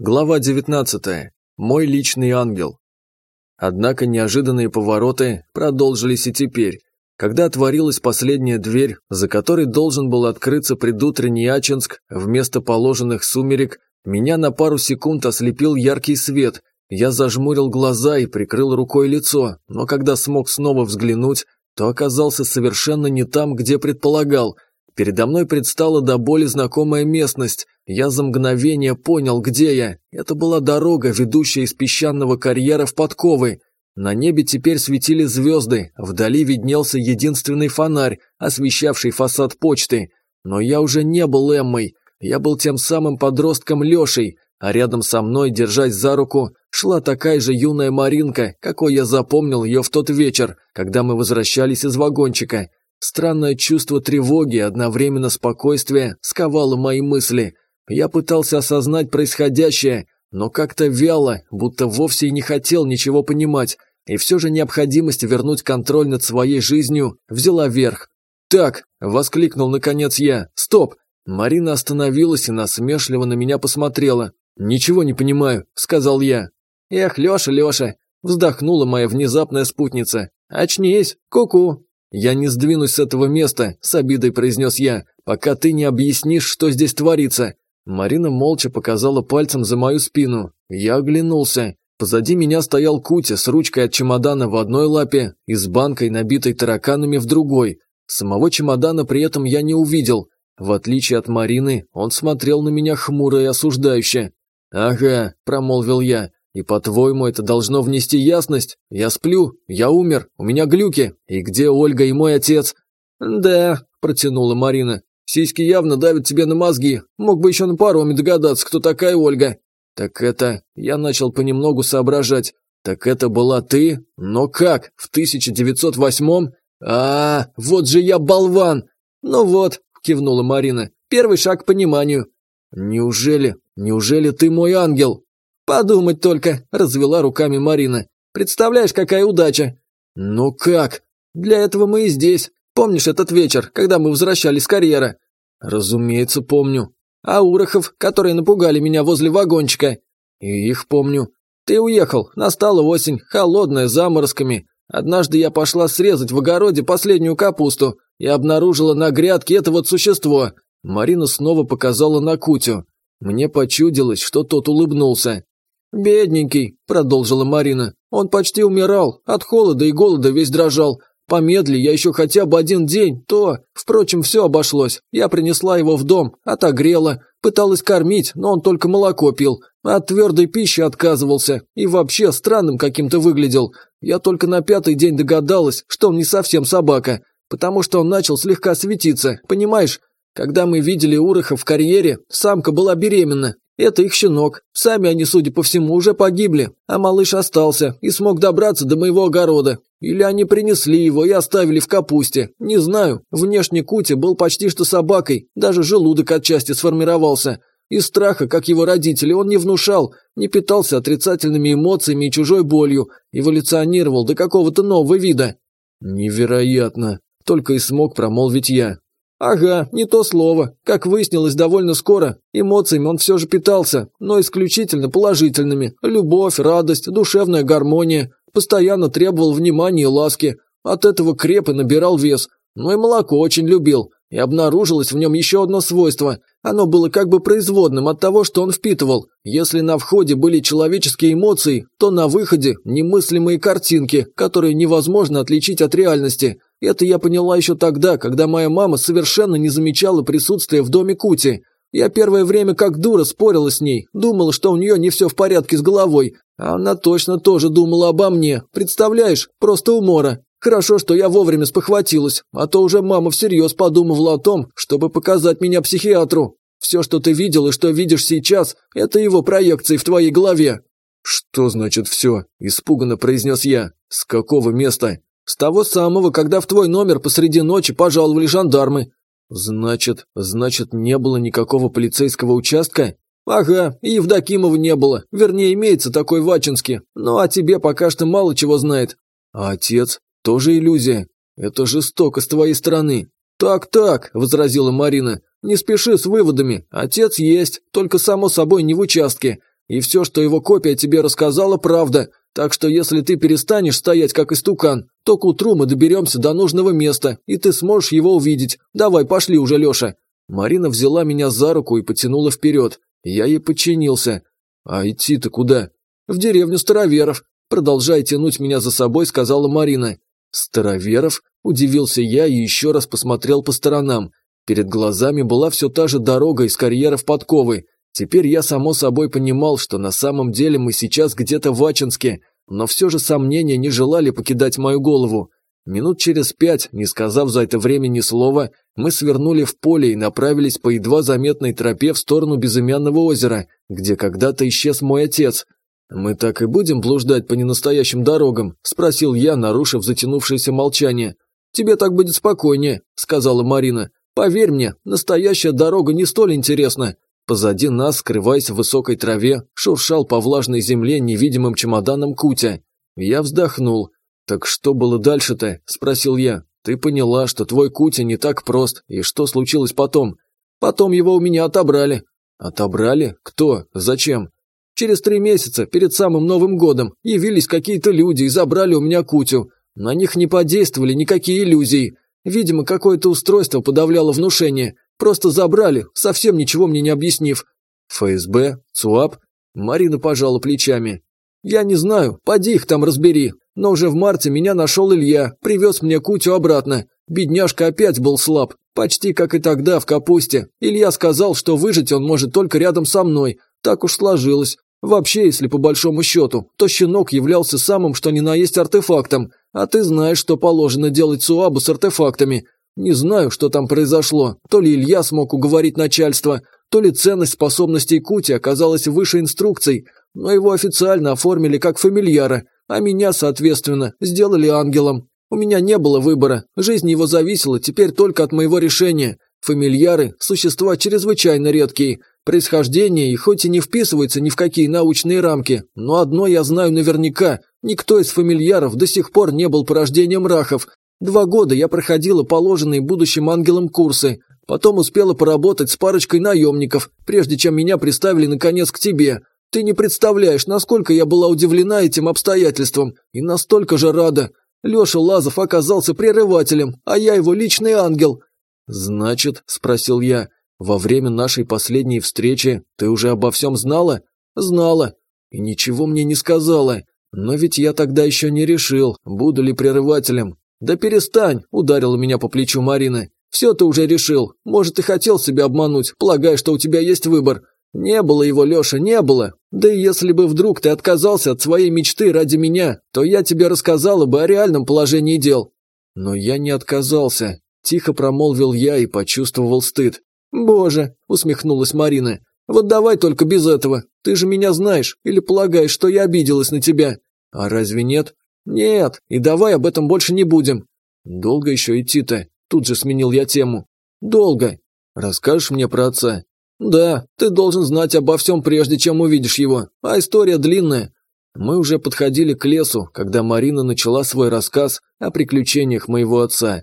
Глава 19. Мой личный ангел. Однако неожиданные повороты продолжились и теперь. Когда отворилась последняя дверь, за которой должен был открыться предутренний Ачинск, вместо положенных сумерек, меня на пару секунд ослепил яркий свет. Я зажмурил глаза и прикрыл рукой лицо, но когда смог снова взглянуть, то оказался совершенно не там, где предполагал. Передо мной предстала до боли знакомая местность, я за мгновение понял, где я. Это была дорога, ведущая из песчаного карьера в подковы. На небе теперь светили звезды, вдали виднелся единственный фонарь, освещавший фасад почты. Но я уже не был Эммой, я был тем самым подростком Лешей, а рядом со мной, держась за руку, шла такая же юная Маринка, какой я запомнил ее в тот вечер, когда мы возвращались из вагончика. Странное чувство тревоги, одновременно спокойствия, сковало мои мысли – я пытался осознать происходящее, но как-то вяло, будто вовсе и не хотел ничего понимать, и все же необходимость вернуть контроль над своей жизнью взяла верх. «Так!» – воскликнул наконец я. «Стоп!» Марина остановилась и насмешливо на меня посмотрела. «Ничего не понимаю», – сказал я. «Эх, Леша, Леша!» – вздохнула моя внезапная спутница. «Очнись! Ку-ку!» «Я не сдвинусь с этого места», – с обидой произнес я, – «пока ты не объяснишь, что здесь творится. Марина молча показала пальцем за мою спину. Я оглянулся. Позади меня стоял Кутя с ручкой от чемодана в одной лапе и с банкой, набитой тараканами, в другой. Самого чемодана при этом я не увидел. В отличие от Марины, он смотрел на меня хмуро и осуждающе. «Ага», – промолвил я, – «и по-твоему это должно внести ясность? Я сплю, я умер, у меня глюки. И где Ольга и мой отец?» «Да», – протянула Марина, Сиськи явно давят тебе на мозги. Мог бы еще на пароме догадаться, кто такая Ольга. Так это... Я начал понемногу соображать. Так это была ты? Но как? В 1908-м? А, вот же я болван! Ну вот, кивнула Марина. Первый шаг к пониманию. Неужели, неужели ты мой ангел? Подумать только, развела руками Марина. Представляешь, какая удача? Ну как? Для этого мы и здесь. Помнишь этот вечер, когда мы возвращались с карьера?» «Разумеется, помню. А Урохов, которые напугали меня возле вагончика?» «И их помню. Ты уехал, настала осень, холодная, заморозками. Однажды я пошла срезать в огороде последнюю капусту и обнаружила на грядке это вот существо». Марина снова показала на Кутю. Мне почудилось, что тот улыбнулся. «Бедненький», – продолжила Марина. «Он почти умирал, от холода и голода весь дрожал, Помедли я еще хотя бы один день, то... Впрочем, все обошлось. Я принесла его в дом, отогрела, пыталась кормить, но он только молоко пил. От твердой пищи отказывался и вообще странным каким-то выглядел. Я только на пятый день догадалась, что он не совсем собака, потому что он начал слегка светиться, понимаешь? Когда мы видели Уроха в карьере, самка была беременна, это их щенок. Сами они, судя по всему, уже погибли, а малыш остался и смог добраться до моего огорода. Или они принесли его и оставили в капусте. Не знаю. Внешне Кути был почти что собакой, даже желудок отчасти сформировался. Из страха, как его родители, он не внушал, не питался отрицательными эмоциями и чужой болью, эволюционировал до какого-то нового вида. Невероятно. Только и смог промолвить я. Ага, не то слово. Как выяснилось довольно скоро, эмоциями он все же питался, но исключительно положительными. Любовь, радость, душевная гармония. Постоянно требовал внимания и ласки. От этого креп и набирал вес. Но и молоко очень любил. И обнаружилось в нем еще одно свойство. Оно было как бы производным от того, что он впитывал. Если на входе были человеческие эмоции, то на выходе немыслимые картинки, которые невозможно отличить от реальности. Это я поняла еще тогда, когда моя мама совершенно не замечала присутствия в доме Кути. Я первое время как дура спорила с ней, думала, что у нее не все в порядке с головой. А она точно тоже думала обо мне, представляешь, просто умора. Хорошо, что я вовремя спохватилась, а то уже мама всерьез подумывала о том, чтобы показать меня психиатру. Все, что ты видел и что видишь сейчас, это его проекции в твоей голове». «Что значит все?» – испуганно произнес я. «С какого места?» «С того самого, когда в твой номер посреди ночи пожаловали жандармы». «Значит, значит, не было никакого полицейского участка?» «Ага, и Евдокимова не было. Вернее, имеется такой в Ачинске. Ну, а тебе пока что мало чего знает». «А отец? Тоже иллюзия? Это жестоко с твоей стороны». «Так-так», – возразила Марина. «Не спеши с выводами. Отец есть, только само собой не в участке. И все, что его копия тебе рассказала, правда. Так что если ты перестанешь стоять как истукан, то к утру мы доберемся до нужного места, и ты сможешь его увидеть. Давай, пошли уже, Леша». Марина взяла меня за руку и потянула вперед. Я ей подчинился. «А идти-то куда?» «В деревню Староверов», продолжая тянуть меня за собой, сказала Марина. «Староверов?» – удивился я и еще раз посмотрел по сторонам. Перед глазами была все та же дорога из карьеров подковы. Теперь я само собой понимал, что на самом деле мы сейчас где-то в Ачинске, но все же сомнения не желали покидать мою голову. Минут через пять, не сказав за это время ни слова, мы свернули в поле и направились по едва заметной тропе в сторону безымянного озера, где когда-то исчез мой отец. «Мы так и будем блуждать по ненастоящим дорогам?» – спросил я, нарушив затянувшееся молчание. «Тебе так будет спокойнее», – сказала Марина. «Поверь мне, настоящая дорога не столь интересна. Позади нас, скрываясь в высокой траве, шуршал по влажной земле невидимым чемоданом Кутя. Я вздохнул. «Так что было дальше-то?» – спросил я. «Ты поняла, что твой Кутя не так прост, и что случилось потом?» «Потом его у меня отобрали». «Отобрали? Кто? Зачем?» «Через три месяца, перед самым Новым годом, явились какие-то люди и забрали у меня Кутю. На них не подействовали никакие иллюзии. Видимо, какое-то устройство подавляло внушение. Просто забрали, совсем ничего мне не объяснив. ФСБ? ЦУАП? Марина пожала плечами. Я не знаю, поди их там разбери. Но уже в марте меня нашел Илья, привез мне Кутю обратно. Бедняжка опять был слаб, почти как и тогда в капусте. Илья сказал, что выжить он может только рядом со мной. Так уж сложилось. Вообще, если по большому счету, то щенок являлся самым что ни на есть артефактом. А ты знаешь, что положено делать СУАБу с артефактами. Не знаю, что там произошло. То ли Илья смог уговорить начальство, то ли ценность способностей Кути оказалась выше инструкций, но его официально оформили как фамильяра, а меня, соответственно, сделали ангелом. У меня не было выбора, жизнь его зависела теперь только от моего решения. Фамильяры – существа чрезвычайно редкие. Происхождение их хоть и не вписывается ни в какие научные рамки, но одно я знаю наверняка – никто из фамильяров до сих пор не был порождением рахов, Два года я проходила положенные будущим ангелам курсы, потом успела поработать с парочкой наемников, прежде чем меня приставили наконец к тебе. Ты не представляешь, насколько я была удивлена этим обстоятельством и настолько же рада. Леша Лазов оказался прерывателем, а я его личный ангел». «Значит», – спросил я, – «во время нашей последней встречи ты уже обо всем знала?» «Знала. И ничего мне не сказала. Но ведь я тогда еще не решил, буду ли прерывателем. «Да перестань!» – ударила меня по плечу Марина. «Все ты уже решил. Может, и хотел себя обмануть, полагая, что у тебя есть выбор. Не было его, Леша, не было. Да и если бы вдруг ты отказался от своей мечты ради меня, то я тебе рассказала бы о реальном положении дел». Но я не отказался. Тихо промолвил я и почувствовал стыд. «Боже!» – усмехнулась Марина. «Вот давай только без этого. Ты же меня знаешь или полагаешь, что я обиделась на тебя?» «А разве нет?» «Нет, и давай об этом больше не будем». «Долго еще идти-то?» Тут же сменил я тему. «Долго. Расскажешь мне про отца?» «Да, ты должен знать обо всем, прежде чем увидишь его, а история длинная». Мы уже подходили к лесу, когда Марина начала свой рассказ о приключениях моего отца.